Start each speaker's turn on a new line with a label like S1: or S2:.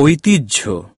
S1: ঐতিহ্য।